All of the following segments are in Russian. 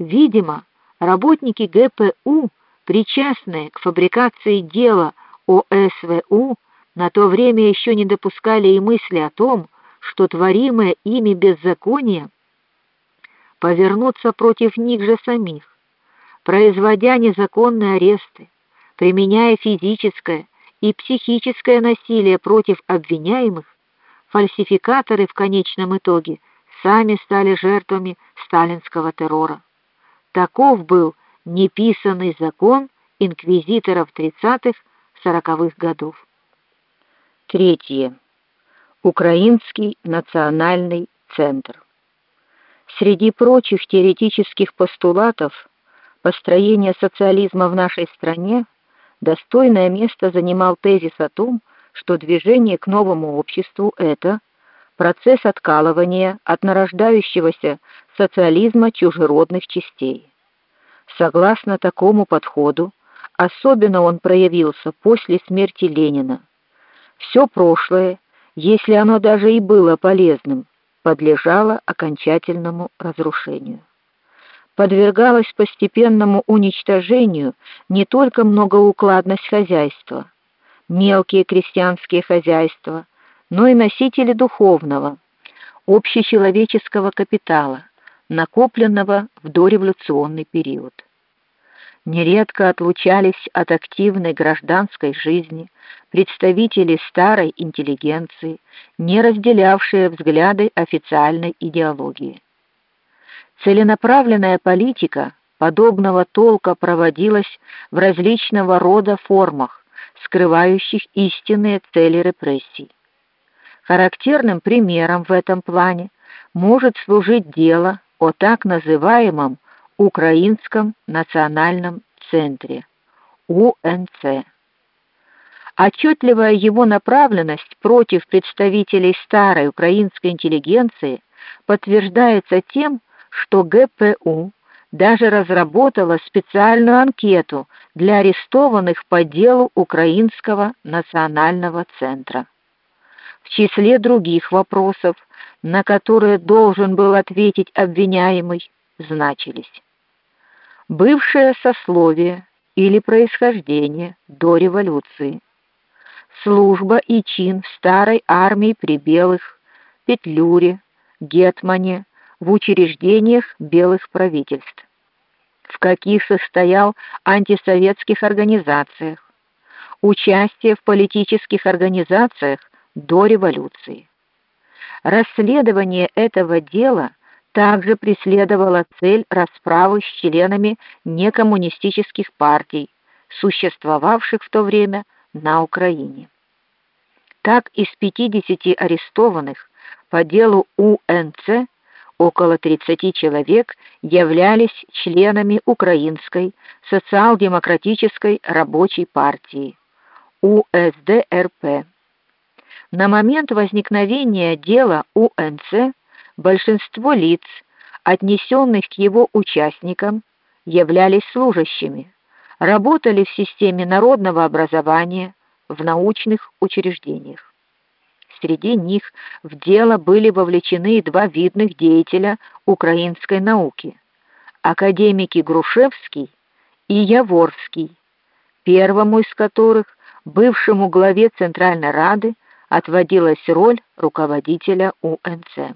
Видимо, работники ГПУ, причастные к фабрикации дела о СВУ, на то время еще не допускали и мысли о том, что творимое ими беззаконие повернутся против них же самих, производя незаконные аресты, применяя физическое и психическое насилие против обвиняемых, фальсификаторы в конечном итоге сами стали жертвами сталинского террора. Таков был неписанный закон инквизиторов 30-40-х годов. Третье. Украинский национальный центр. Среди прочих теоретических постулатов построения социализма в нашей стране достойное место занимал тезис о том, что движение к новому обществу это процесс откалывания от нарождающегося социализма чужеродных частей. Согласно такому подходу, особенно он проявился после смерти Ленина. Все прошлое, если оно даже и было полезным, подлежало окончательному разрушению. Подвергалась постепенному уничтожению не только многоукладность хозяйства, мелкие крестьянские хозяйства, но и носители духовного, общечеловеческого капитала, накопленного в дореволюционный период. Нередко отлучались от активной гражданской жизни представители старой интеллигенции, не разделявшие взгляды официальной идеологии. Целенаправленная политика подобного толка проводилась в различного рода формах, скрывающих истинные цели репрессий. Характерным примером в этом плане может служить дело о так называемом Украинском национальном центре УНЦ. Отчетливая его направленность против представителей старой украинской интеллигенции подтверждается тем, что ГПУ даже разработала специальную анкету для арестованных по делу Украинского национального центра. В числе других вопросов, на которые должен был ответить обвиняемый, значились: бывшее сословие или происхождение до революции, служба и чин в старой армии при белых, Петлюре, гетмане, в учреждениях белых правительств, в каких состоял антисоветских организациях, участие в политических организациях до революции. Расследование этого дела также преследовало цель расправы с членами некоммунистических партий, существовавших в то время на Украине. Так из 50 арестованных по делу УНЦ около 30 человек являлись членами Украинской социал-демократической рабочей партии УСДРП. На момент возникновения дела УНЦ большинство лиц, отнесенных к его участникам, являлись служащими, работали в системе народного образования, в научных учреждениях. Среди них в дело были вовлечены два видных деятеля украинской науки: академики Грушевский и Яворский, первому из которых, бывшему главе Центральной Рады, отводилась роль руководителя УНЦ.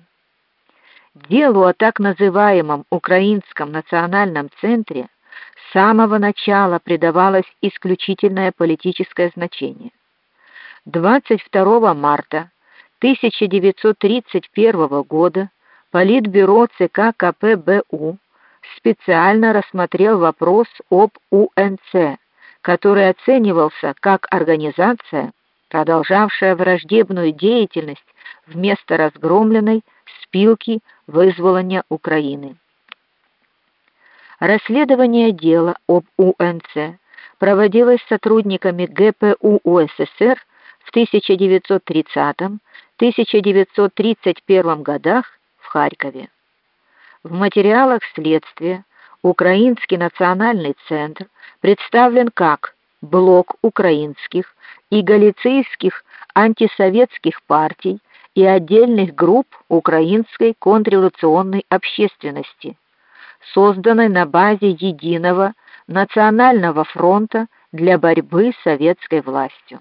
Делу о так называемом Украинском национальном центре с самого начала придавалось исключительное политическое значение. 22 марта 1931 года Политбюро ЦК КПБУ специально рассмотрел вопрос об УНЦ, который оценивался как организация, продолжавшая враждебную деятельность вместо разгромленной спилки вызволения Украины. Расследование дела об УНЦ проводилось сотрудниками ГПУ УССР в 1930-1931 годах в Харькове. В материалах следствия Украинский национальный центр представлен как блок украинских и галицийских антисоветских партий и отдельных групп украинской контрреволюционной общественности созданной на базе единого национального фронта для борьбы с советской властью.